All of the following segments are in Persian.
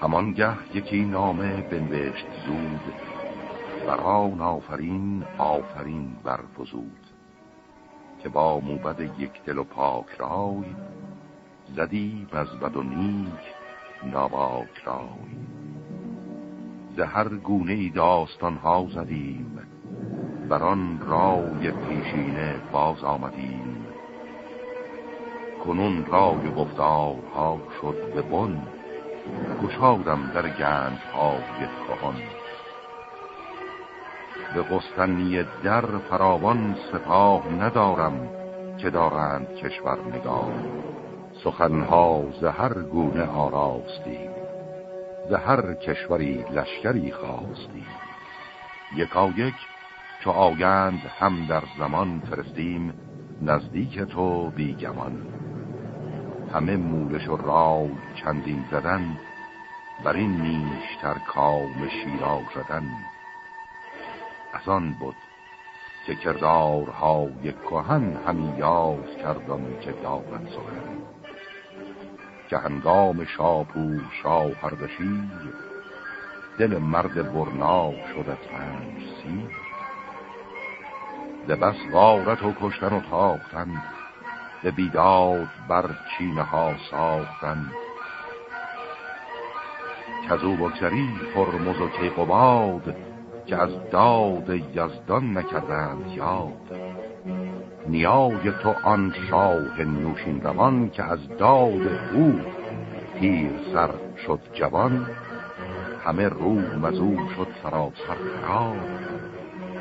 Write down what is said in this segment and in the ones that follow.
همانگه یکی نامه بنوشت زود بران آفرین آفرین برفزود که با موبد یک دل و پاک رای زدی از بد و نیک ناباک رای. زهر گونه ای داستان ها زدیم بران رای پیشینه باز آمدیم. کنون رای گفتارها شد به بن گشادم در گنج های کهان به قسطنی در فراوان سپاه ندارم که دارند کشور نگاه سخنها زهر گونه آراستیم زهر کشوری لشکری خواستیم یکا یک چو آگند هم در زمان فرستیم نزدیک تو بیگمان. همه مولش و راو چندین زدن بر این نیشتر کام شیرا زدن. از آن بود که کردارهای کهن همی یاد کردم که دارد سخن. که هنگام شاپور شاه هردشیر دل مرد برنا شد از پنج سیر بس غارت و کشتن و تاختن به بیداد بر چینه ها ساختن. کزو بگذری فرمز و کیقوباد که از داد یزدان نکردند یاد. نیای تو آن شاه نوشین روان که از داد او پیر سر شد جوان. همه رو مزو شد سراسر خراب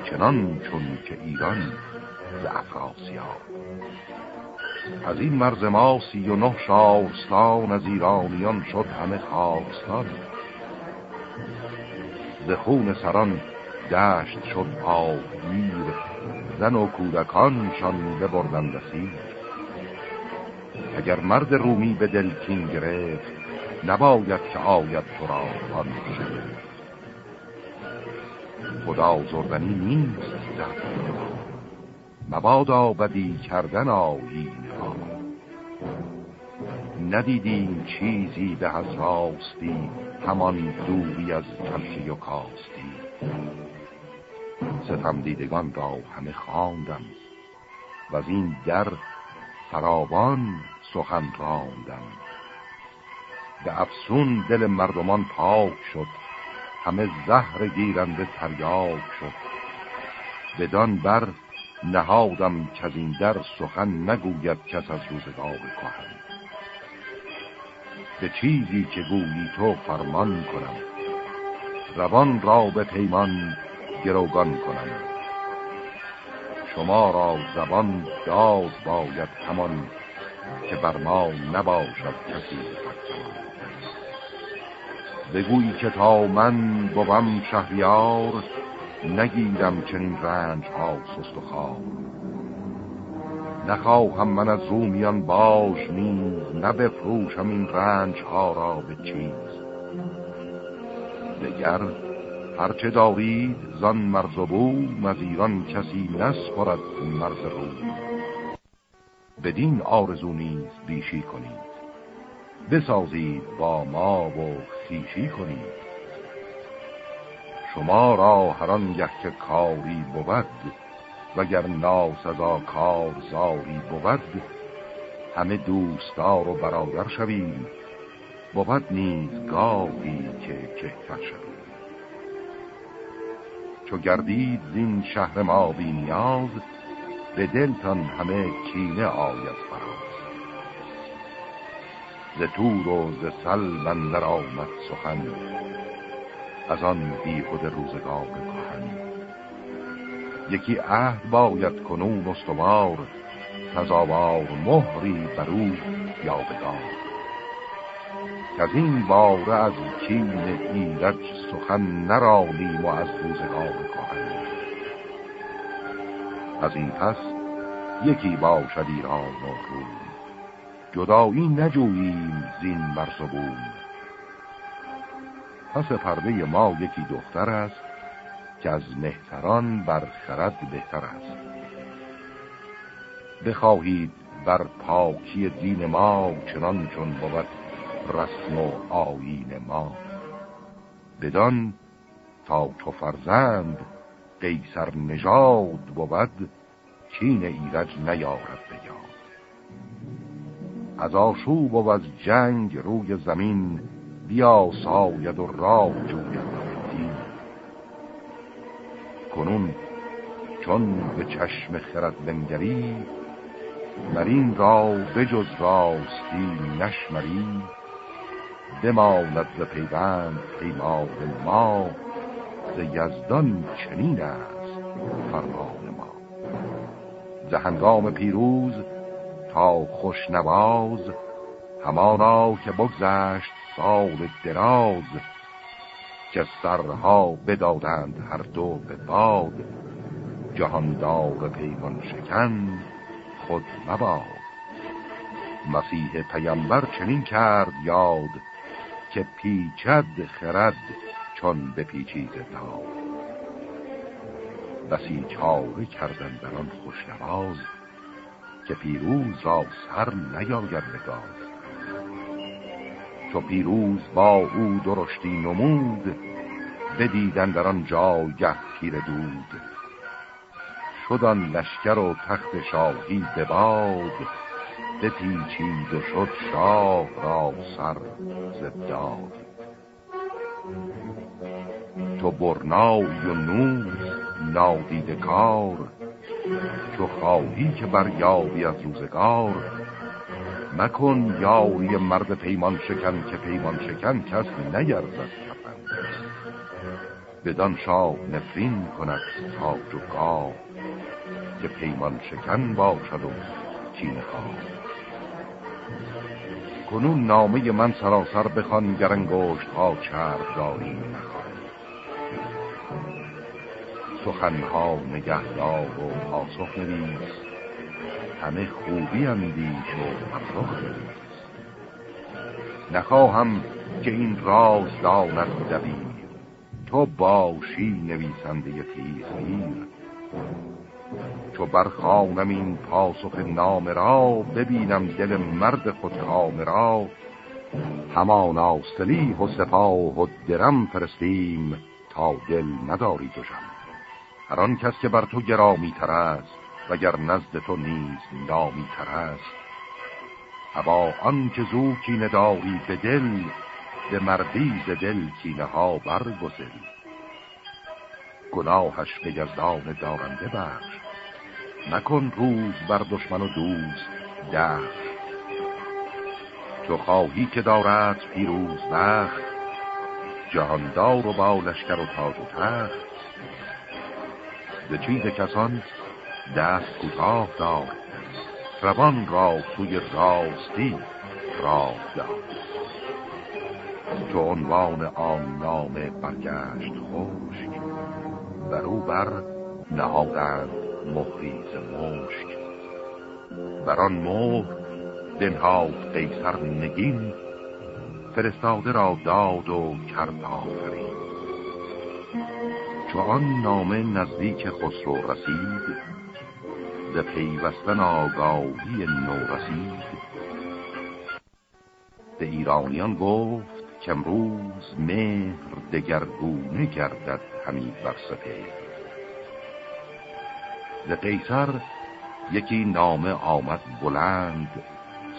چنان چون که ایران ز افراسیاب. از این مرز ما سی و نه شارستان از ایرانیان شد همه خواستان ز خون سران دشت شد آبگیر زن و کودکانشان ببردن دسیر اگر مرد رومی به دلکین گرفت نباید که آید تو را آن خدا زردنی نیست در مبادا بدی کردن آیین ها ندیدیم چیزی به از راستی همان دوری از تلخی و کاستی. ستم دیدگان را همه خواندم و از این در فراوان سخن راندم. به افسون دل مردمان پاک شد همه زهر گیرنده تریاک شد. بدان بر نهادم که از این در سخن نگوید کس از روزگار کهن. به چیزی که گویی تو فرمان کنم. روان را به پیمان گروگان کنم. شما را زبان داد باید همان که بر ما نباشد کسی بگویی که تا من بوم شهریار نگیرم چنین رنج ها سست و خواه نخواهم من از رومیان باش نیز نبفروشم این رنج ها را به چیز. دگر هرچه دارید زان مرز و بوم از ایران کسی نسپرد مرز رو. بدین آرزو نیز بیشی کنید. بسازید با ما و خیشی کنید. شما را هران گه که کاری بود وگر ناسزا کار زاری بود همه دوستار و برادر شویم بود نیز گاهی که کهتر شویم. چو گردید زین شهر ما بی نیاز به دلتان همه کینه آید فراز. ز تور و ز سل بندر آمد سخن از آن بی خود روزگار کهن. یکی عهد باید کنون استوار تزاوار مهری برو یادگار که از این باره از کین ایرج سخن نرانیم و از روزگار کهن. از این پس یکی باشد ایران و روم جدایی نجوییم زین مرز پس پرده ما یکی دختر است که از مهتران بر خرد بهتر است. بخواهید بر پاکی دین ما چنان چون بود رسم و آیین ما. بدان تا تو فرزند قیصر نژاد بود چین ایرج نیارد بیاد از آشوب و از جنگ روی زمین بیا ساید و راه جوید کنون چون به چشم خرد بنگری مرین را بجز راستی نشمری. بماند ز پیوند پیمان ما ز یزدان چنین است فرمان ما. ز هنگام پیروز تا خوشنواز همانا که بگذشت سال دراز که سرها بدادند هر دو به باد. جهاندار پیمان شکن خود مباد. مسیح پیامبر چنین کرد یاد که پیچد خرد چون به پیچید داد. بسی چاره کردن در آن خوشنواز که پیروز را سر نیاید نگاه چو پیروز با او درشتی نمود بدیدن در آن جایگه پیر دود. شدن لشکر و تخت شاهی به باد بپیچید و شد شاه را سر زداد تو برنای و نوز نادیده کار چو خواهی که بر یابی از روزگار مکن یاری مرد پیمان شکن که پیمان شکن کس نگردد کفن. بدان شاه نفرین کند تاج و که پیمان شکن باشد و خواه. کنون نامه من سراسر بخوان گرنگوشت ها چرب داری نخوان سخنها نگهدار و پاسخ نویس همه خوبی اندیش و افراخ نخواهم که این راز داند دبیر. تو باشی نویسنده تیزگیر چو برخانم این پاسخ نام را ببینم دل مرد خود را. همان آستلی و سپاه و درم فرستیم تا دل نداری دوشم هر آن کس که بر تو گرامی تر است وگر نزد تو نیز نامی تر است هوا آن که زو کینه داری به دل به مردی ز دل کینه ها برگزل. گناهش به یزدان دارنده بخش نکن روز بر دشمن و دوست دخش تو خواهی که دارد پیروز بخت جهاندار و با لشکر و تاج و تخت. به چیز کسان دست کوتاه دار روان را سوی راستی راه دار چو عنوان آن نامه برگشت خشک بر او بر نهادند مخریز مشک. بر آن مهر دنهاد قیصر نگین فرستاده را داد و کرد آفرین. چو آن نامه نزدیک خسرو رسید ز پیوستن آگاهی نو رسید به ایرانیان گفت که امروز مهر دگرگونه گردد همی بر ز قیصر یکی نامه آمد بلند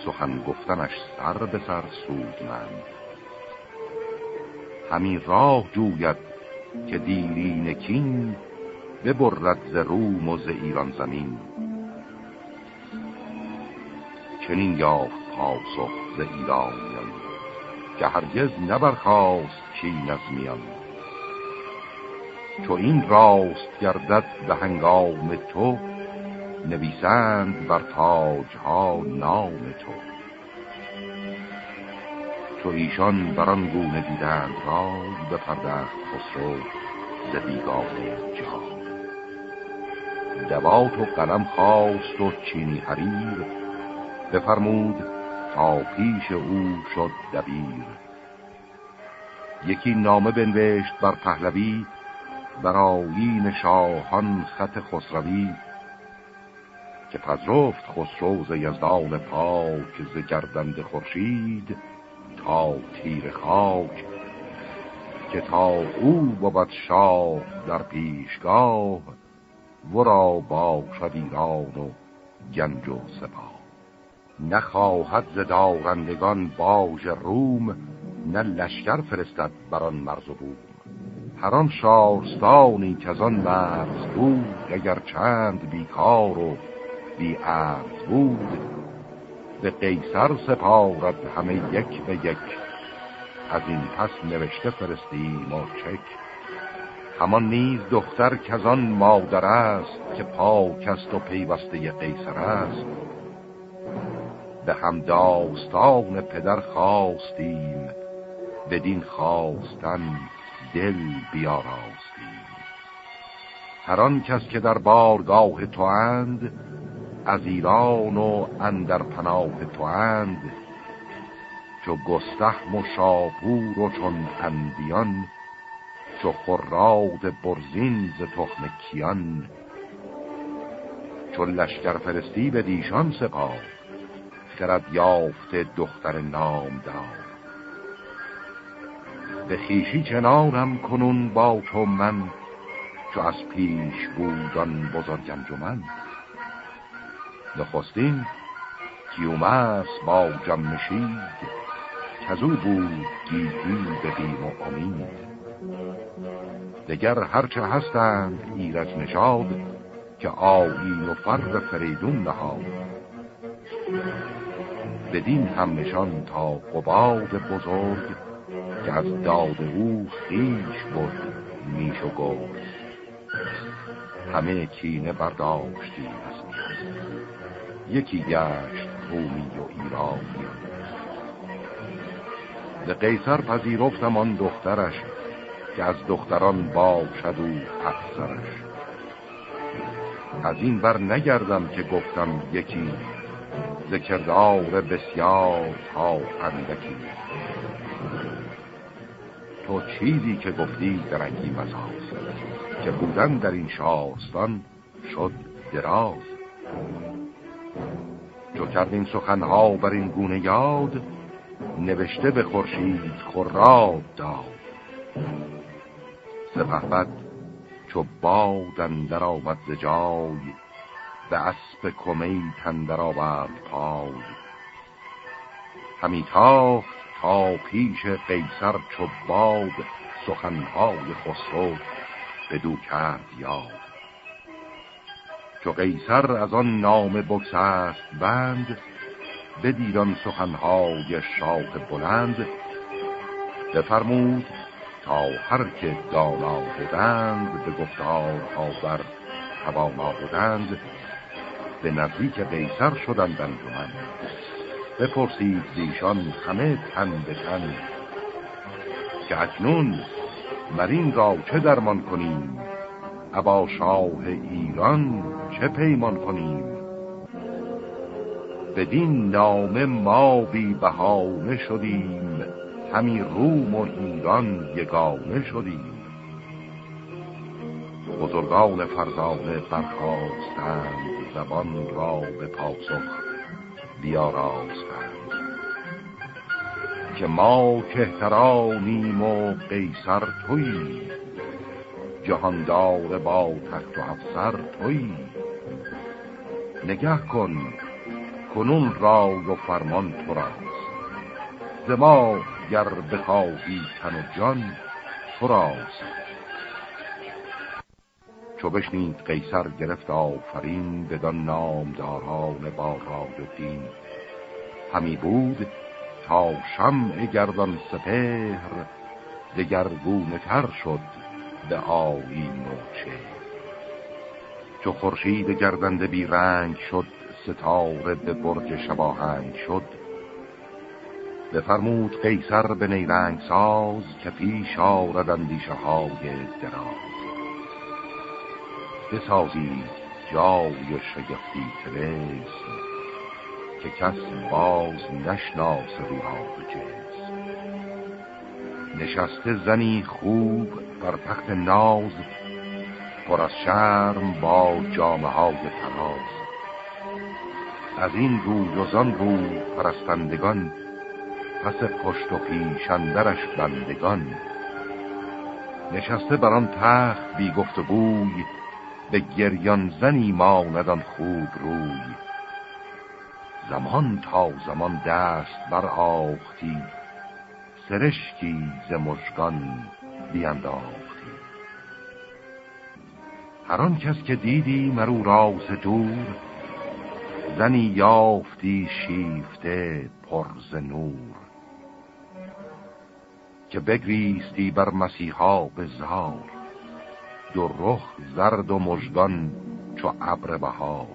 سخن گفتنش سر به سر سودمند همی راه جوید که دیرین کین ببرد ز روم و ز ایران زمین. چنین یافت پاسخ ز ایرانیان که هرگز نبرخواست چین از میان. چو این راست گردد به هنگام تو نویسند بر تاج ها نام تو. چو ایشان بران گونه دیدند رای به پردخت خسرو ز جهان. دوات و قلم خواست و چینی حریر. بفرمود تا پیش او شد دبیر. یکی نامه بنوشت بر پهلوی بر آیین شاهان خط خسروی. که پذرفت خسرو ز یزدان پاک ز گردند خورشید تا تیر خاک. که تا او بود شاه در پیشگاه ورا باشد ایران و گنج و سپاه. نخواهد ز دارندگان باج روم نه لشکر فرستد بران مرز و بوم. هر آن شارستانی که از آن مرز بود اگر چند بیکار و بی عرض بود. به قیصر سپارد همه یک به یک از این پس نوشته فرستیم و چک. همان نیز دختر آن مادر است که پاک است و پیوسته قیصر است. به هم داستان پدر خواستیم بدین خواستن دل بیاراستیم. هر آن کس که در بارگاه تو اند از ایران و اندر پناه تو اند. چو گستهم و شاپور و چون اندیان چو خراد برزین ز تخم کیان. چون لشکر فرستی به دیشان سپاه خرد یافته دختر نام دار به خیشی چنانم کنون با تو من چو از پیش بودان بزرگ انجمن. نخستین کیومرس با جمشید کزو بود گیتی به بیم و امید. دگر هرچه هستند ایرج نشاد که آیین و فر فریدون نهاد. بدین هم نشان تا قباد بزرگ که از داد او خیش بود میش و گرد همه کینه برداشتی از یکی گشت رومی و ایرانی. ز قیصر پذیرفتم آن دخترش که از دختران باشد او افسرش. از این بر نگردم که گفتم یکی ذکردار بسیار تا اندکی. تو چیزی که گفتی درنگی مزاز که بودن در این شارستان شد دراز. چو کردین سخنها بر این گونه یاد نوشته به خورشید خراب داد. سپهبد چو بادن در آمد جای به اسب کمی تندر آورد پای. همی تاخت تا پیش قیصر چو باد سخنهای خسرو بدو کرد یاد. چو قیصر از آن نام بگسست بند بدیدان سخنهای شاخ بلند. بفرمود تا هر که دانا بودند به گفتارها بر توانا بودند به نزدیک قیصر شدند انجمن. بپرسید دیشان همه تن به تن. که اکنون مرین را چه درمان کنیم؟ ابا شاه ایران چه پیمان کنیم؟ بدین نامه ما بی بهانه شدیم. همی روم و ایران یگانه شدیم بزرگان فرزانه برخواستند زبان را به پاسخ بیاراستند. که ما کهترانیم و قیصر تویی جهاندار با تخت و افسر تویی نگه کن کنون رای و فرمان تو راست. ز ما گر بخواهی تن و جان تو راست چو بشنید قیصر گرفت آفرین بدان نامداران با رای و دین. همی بود تا شمع گردان سپهر دگرگونه تر شد به آیین و چه چو خورشید گردنده بی رنگ شد ستاره به برج شباهنگ شد بفرمود قیصر به نیرنگ ساز که پیش آرد اندیشه های دراز. بسازید جای شگفتی تلسم که کس باز نشناس روها جسم. نشسته زنی خوب بر تخت ناز پر از شرم با جامعه های تراز از این رو و زان رو پرستندگان پس پشت و پیشندرش بندگان. نشسته بر آن تخت بی گفت و گوی به گریان زنی ماندان خوب روی. زمان تا زمان دست بر آختی سرشکی ز مشگان بینداختی. هر آن کس که دیدی مرو راز دور زنی یافتی شیفته پرز نور. که بگریستی بر مسیحا به زار دو رخ زرد و مژگان چو ابر بهار.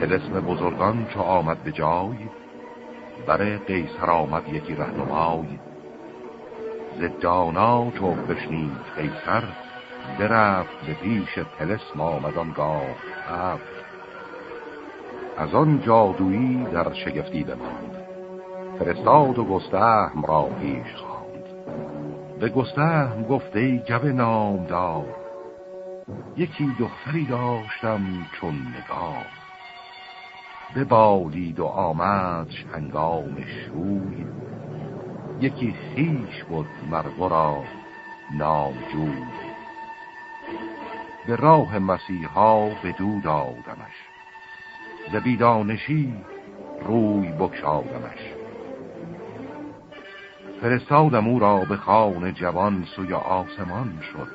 تلسم بزرگان چو آمد به جای بر قیصر آمد یکی رهنمای. ز دانا چو بشنید قیصر برفت به پیش تلسم آمدان گاه هفت. از آن جادویی در شگفتی بماند. فرستاد و گستهم را پیش خواند. به گستهم گفته ای گو نامدار یکی دختری داشتم چون نگاه ببالید و آمد هنگام شوی یکی خیش بود مرگو نامجوی. به راه مسیحا به دو دادمش ز بیدانشی روی بکشادمش. فرستادم او را به خان جوان سوی آسمان شد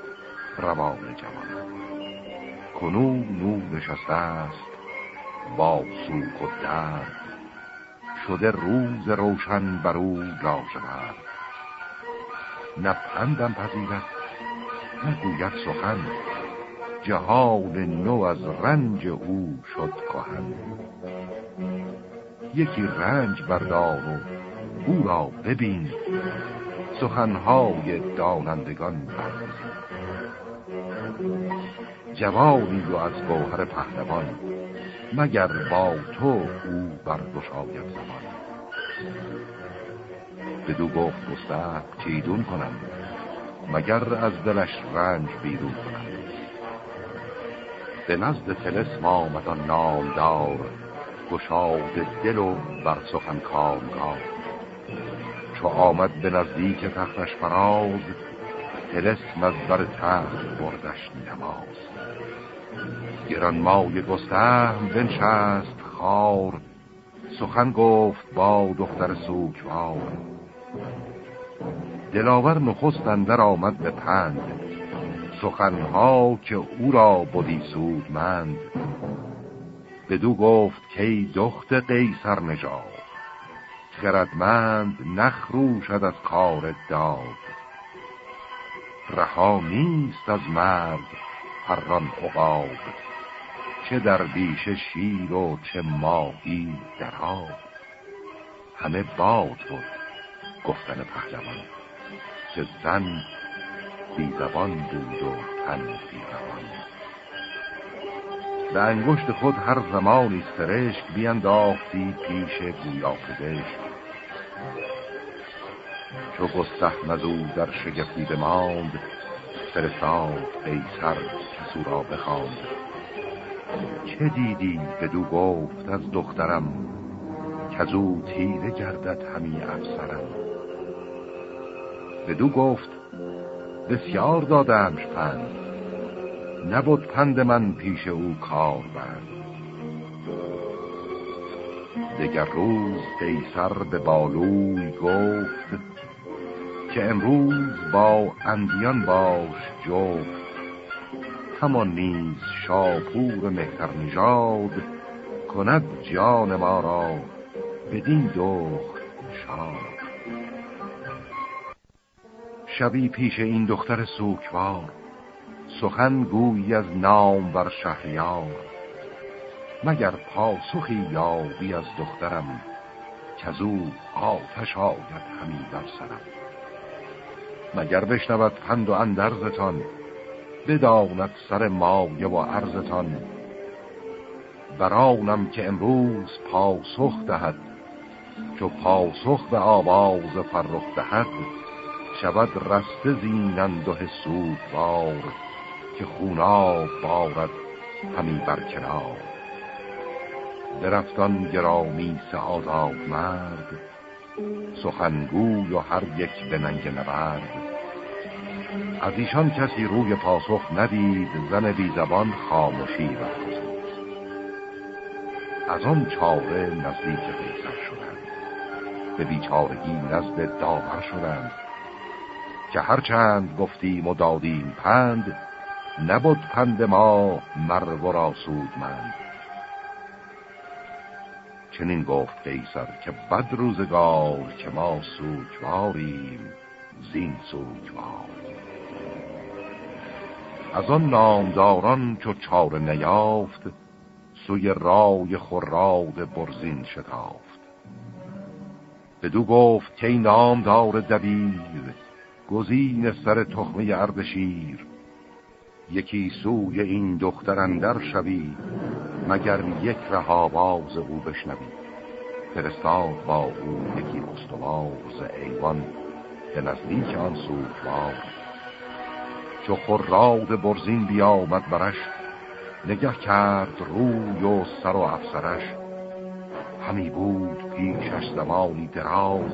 روان جوان. کنون نور نشسته است با سوخ و درد. شده روز روشن بر او لاجورد نه پندم پذیرد نگوید سخن. جهان نو از رنج او شد کهن. یکی رنج بردار و او را ببین. سخنهای دانندگان برزین جوانی و از گوهر پهلوان مگر با تو او برگشاید زمان. بدو گفت گسته چیدون کنم مگر از دلش رنج بیرون کنم. به نزد تلسم آمدان نامدار گشاد دل و بر سخن کامگار چو آمد به نزدیک تختش فراز تلسم از بر تخت بردش نماز. گران مای گستهم بنشست خار سخن گفت با دختر سوکوار دلاور نخست اندر آمد به پند سخنها که او را بودی سودمند. بدو گفت که دخت قیصر نژاد. خردمند نخروشد از کار داد رها نیست از مرد پران عقاب چه در بیش شیر و چه ماهی در آب. همه باد بود گفتن پهلوان که زن بی زبان بود و تن بی زبان به انگشت خود هر زمانی سرشک بینداختی پیش گویا پزشک. چو گستهم از او در شگفتی بماند فرستاد قیصر کسو را بخواند. چه دیدی بدو گفت از دخترم که او تیره گردد همی افسرم. بدو گفت بسیار دادمش پند نبود پند من پیش او کار بند دگر روز قیصر به بالوی گفت که امروز با اندیان باش جفت. همان نیز شاپور مهتر نژاد کند جان ما را بدین دخت شاد. شبی پیش این دختر سوکوار سخن گویی از نام بر شهریار. مگر پاسخی یابی از دخترم که از او آتش آید همی بر سرم. مگر بشنود پند و اندرزتان بداند سر مایه و عرضتان. برانم که امروز پاسخ دهد چو پاسخ به آواز فرخ دهد شود رسته زینند و بار که خونا بارد همی بر کنار. درفتان گرامی سه آزاد مرد سخنگوی و هر یک به ننگ نبرد. از ایشان کسی روی پاسخ ندید زن بی زبان خاموشی رفت از آن چاره نزدیک قیصر شدند به بیچارگی نزد داور شدند. که هرچند گفتیم و دادیم پند نبود پند ما مرو را سودمند چنین گفت قیصر که بد روزگار که ما سوکواریم زین سوکوار از آن نامداران چو چار نیافت سوی رای خراد برزین شتافت. بدو گفت که نامدار دبیر گزین سر تخمه اردشیر یکی سوی این دختر اندر شوی. مگر یک رهاباز او بشنوی؟ فرستاد با او یکی ز ایوان به نزدیک آن سوکوار چو خراد برزین بیامد برش نگه کرد روی و سر و افسرش. همی بود پیشش زمانی دراز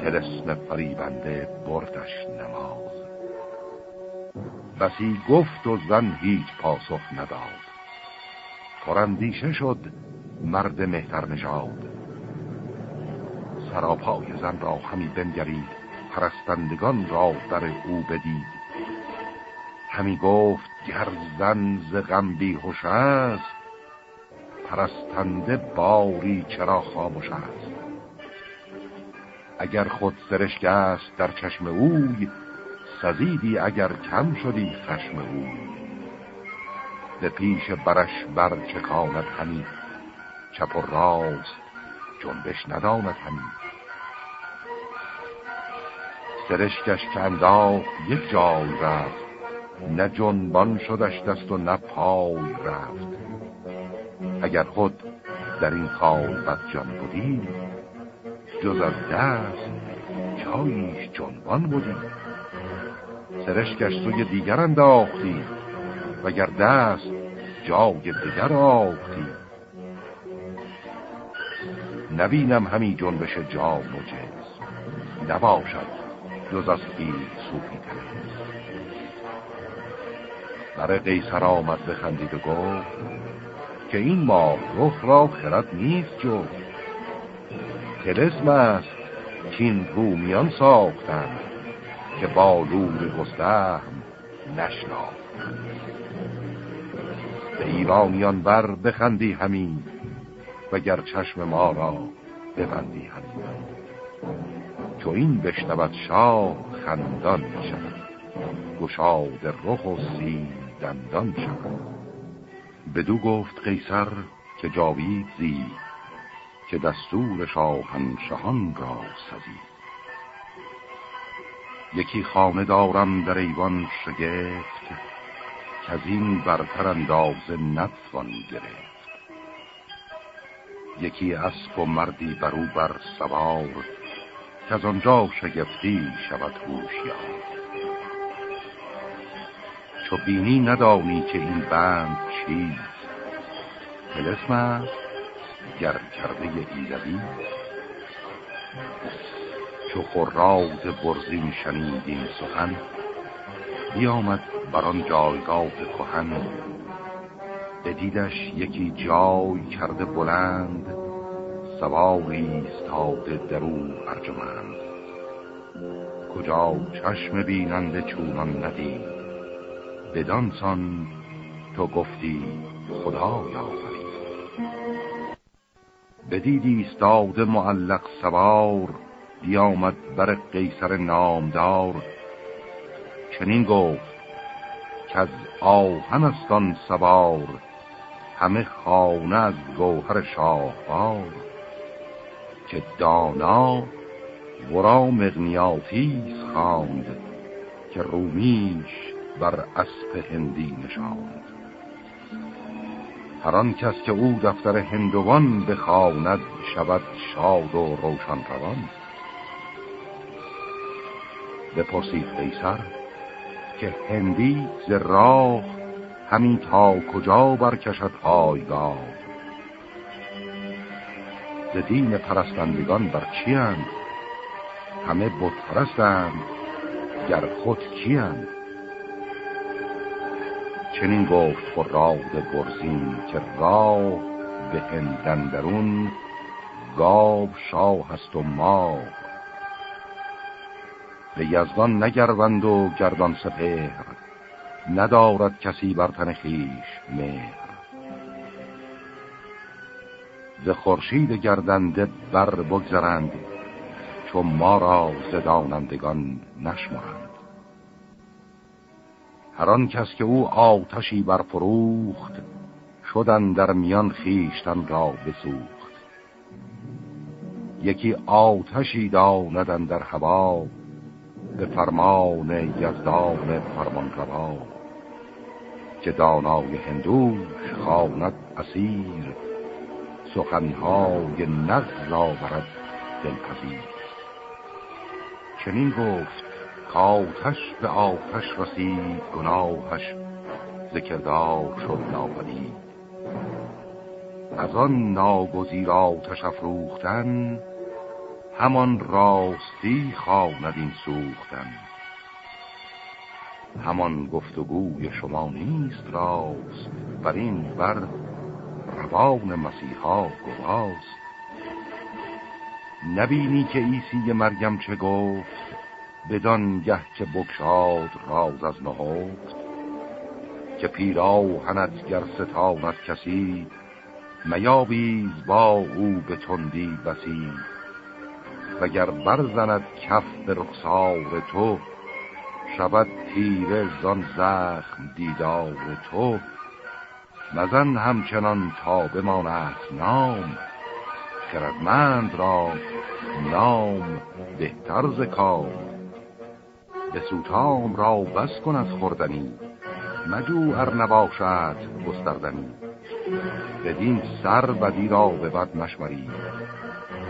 تلسم فریبنده بردش نماز. بسی گفت و زن هیچ پاسخ نداد. پرندیشه شد مرد مهتر نژاد. سراپای زن را همی بنگرید پرستندگان را در او بدید. همی گفت گر زن ز غم بیهوش است پرستنده باری چرا خاموش است. اگر خود سرشک است در چشم اوی سزیدی اگر کم شدی خشم اوی. به پیش برش بر چکاند همی. چپ و راست جنبش نداند همی. سرشکش که انداخت یک جای رفت نه جنبان شدش دست و نه پای رفت. اگر خود در این خال جان بودی جز از دست جاییش جنبان بودی. سرشکش سوی دیگر انداختی. وگر دست جای دیگر آختی نبینم همی جنبش جان و جنس. نباشد جز از این سوپی سر قیصر آمد بخندید و گفت که این ما رخ را خرد نیست جو تلسم است این رومیان ساختند که با لور گستهم نشناخت به ایرانیان بر بخندی همین وگر چشم ما را ببندی همین. چو این بشنود شاه خندان شد گشاد رخ و سین دندان شود. بدو گفت قیصر که جاوید زی که دستور شاهنشهان را سزی یکی خانه دارم در ایوان شگفت که از این برتر اندازه نتوان گرفت. یکی اسب و مردی برو بر سوار که از آنجا شگفتی شود هوشیار. چو بینی ندانی که این بند چیست تلسم است گر کرده ایزدی. چو خراد برزین شنیدین سخن بیامد بر آن جایگاه کهن. بدیدش یکی جای کرده بلند سواری استاده درون ارجمند. کجا چشم بیننده چونان ندید بدانسان تو گفتی خدا یافرید بدیدی استاد معلق سوار بیامد بر قیصر نامدار. چنین گفت که از آهن استان سوار همه خانه از گوهر شاهوار. که دانا ورا مغنیاتیز خواند که رومیش بر اسب هندی نشاند. هر کس که او دفتر هندوان بخواند شود شاد و روشن روان. بپرسید قیصر که هندی ز راه همین تا کجا برکشد پایگاه؟ ز دین پرستندگان بر چی همه بود پرستند گر خود کیند چنین گفت خراد برزین که راه به هندندرون گاو شاه هست و ما به یزدان نگروند و گردان سپهر. ندارد کسی بر تن خیش مهر. ز خورشید گردنده بر بگذرند چون ما را زدانندگان نشمرند. هر کس که او آتشی برفروخت شدن در میان خیشتن را بسوخت. یکی آتشی داندن در هوا به فرمان یزدان فرمان روا که دانای هندوش خواند اسیر سخنهای نغز آورد دلپذیر چنین گفت کاتش به آتش رسید گناهش ذکردار شد ناپدید. از آن ناگزیر آتش افروختن همان راستی خواند این سوختن. همان گفتگوی شما نیست راست بر این بر روان مسیحا گواست. نبینی که ایسی مرگم چه گفت بدان گه که بکشاد راز از نهفت. که پیراهنت گر ستاند کسی میابیز با او به تندی بسی. وگر برزند کف به رخسار تو شود تیره زان زخم دیدار تو. مزن همچنان تا بماند نام خردمند را نام بهتر ز کام. به سوتام را بس کن از خوردنی مجو ار نباشد گستردنی. بدین سر بدی را به بد مشوری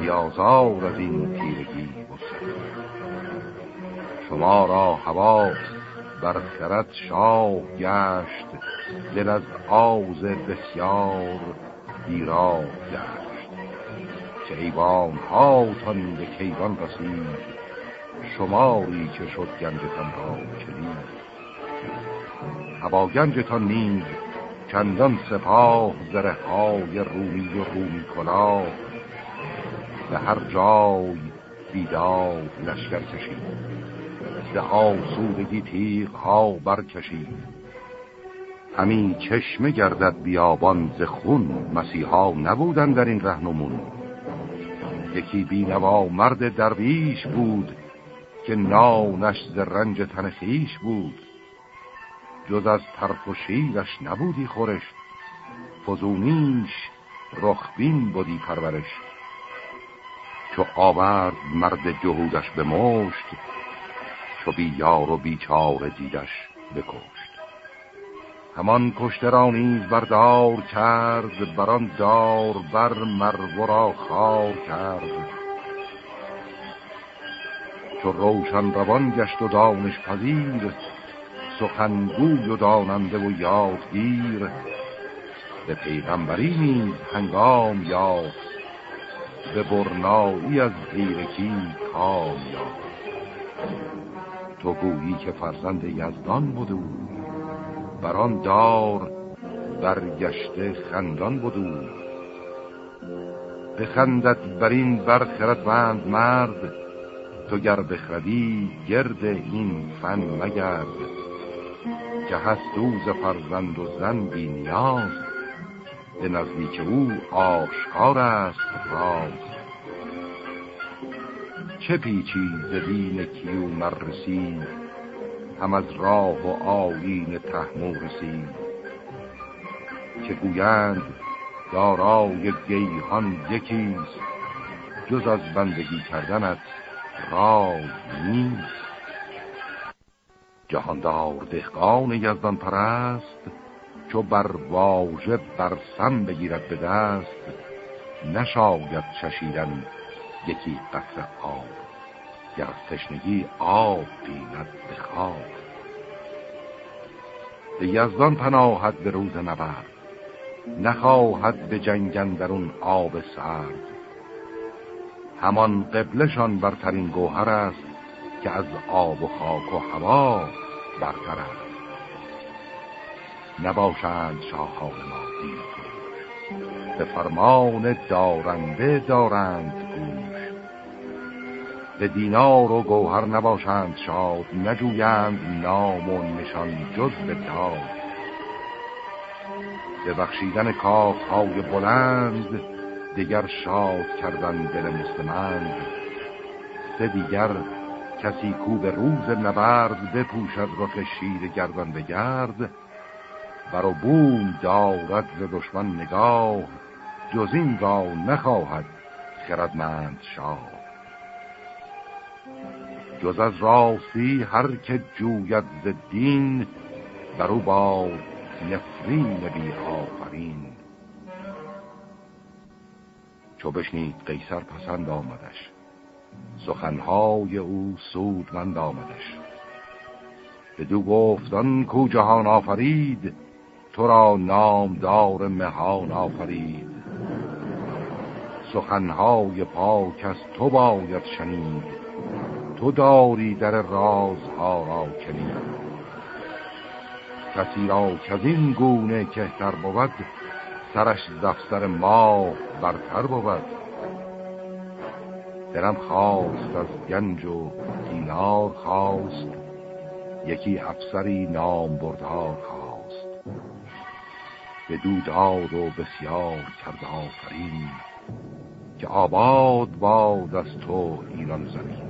بیازار از این تیرگی بسر. شما را هوا بر خرد شاه گشت دل از آز بسیار بیراه گشت. که ایوان هاتان به کیوان رسید شماری که شد گنجتان را کلید. هوا گنجتان نیز چندان سپاه زره های رومی و رومی کلاه به هر جای بیداد لشکر کشید. ز آسودگی تیغ ها برکشید. همین چشمه گردد بیابان ز خون مسیحا نبودن در این رهنمون. یکی بینوا مرد درویش بود که نانش ز رنج تنخیش بود. جز از ترف و شیرش نبودی خورش فزونیش رخبین بودی پرورش چو آورد مرد جهودش به مشت چو بی یار و بیچاره دیدش بکشت همان کشته را نیز بردار کرد بران دار بر مرورا خار کرد. چو روشن روان گشت و دانش پذیر سخنگوی و داننده و یادگیر. به پیغمبری نیز هنگام یافت به برنایی از غیرکی کام تو گویی که فرزند یزدان بودو بران دار برگشته خندان بودو بخندد بر این برخردمند مرد تو گر بخردی گرد این فن مگرد. که هست دوز فرزند و زن بی نیاز. به نزدیک او آشکار است راز چه پیچی زدین کیو مرسی هم از راه و آیین تحمو رسید. که گویند دارای گیهان یکیست جز از بندگی کردنت رای نیست. جهاندار دهقان یزدان پرست چو بر واژه بر سم بگیرد به دست نشاید چشیدن یکی قطر آب گر تشنگی آب بیند به خواب. به یزدان پناهد به روز نبرد نخواهد به جنگن در اون آب سرد. همان قبلشان برترین گوهر است که از آب و خاک و هوا برتر است. نباشند شاهان ما به فرمان دارنده دارند گوش. به دینار و گوهر نباشند شاد نجویند نام و نشان جز به داد به بخشیدن های بلند دیگر شاد کردن دل مستمند سه دیگر کسی کو به روز نبرد بپوشد رخ شیر گردن بگرد برو بوم دارد ز دشمن نگاه جز این را نخواهد خردمند شاه. جز از راستی هر که جوید ز دین برو با نفرین بی آفرین. چو بشنید قیصر پسند آمدش سخنهای او سودمند آمدش. دو گفتان کو جهان آفرید تو را نامدار مهان آفرید. سخنهای پاک از تو باید شنید. تو داری در رازها را کنید کسی را که از این گونه کهتر بود سرش دفتر ما برتر بود. درم خواست از گنج و دینار خواست یکی افسری نام بردار خواست. به دوداد و بسیار کرد آفرین که آباد باد از تو ایران زمین.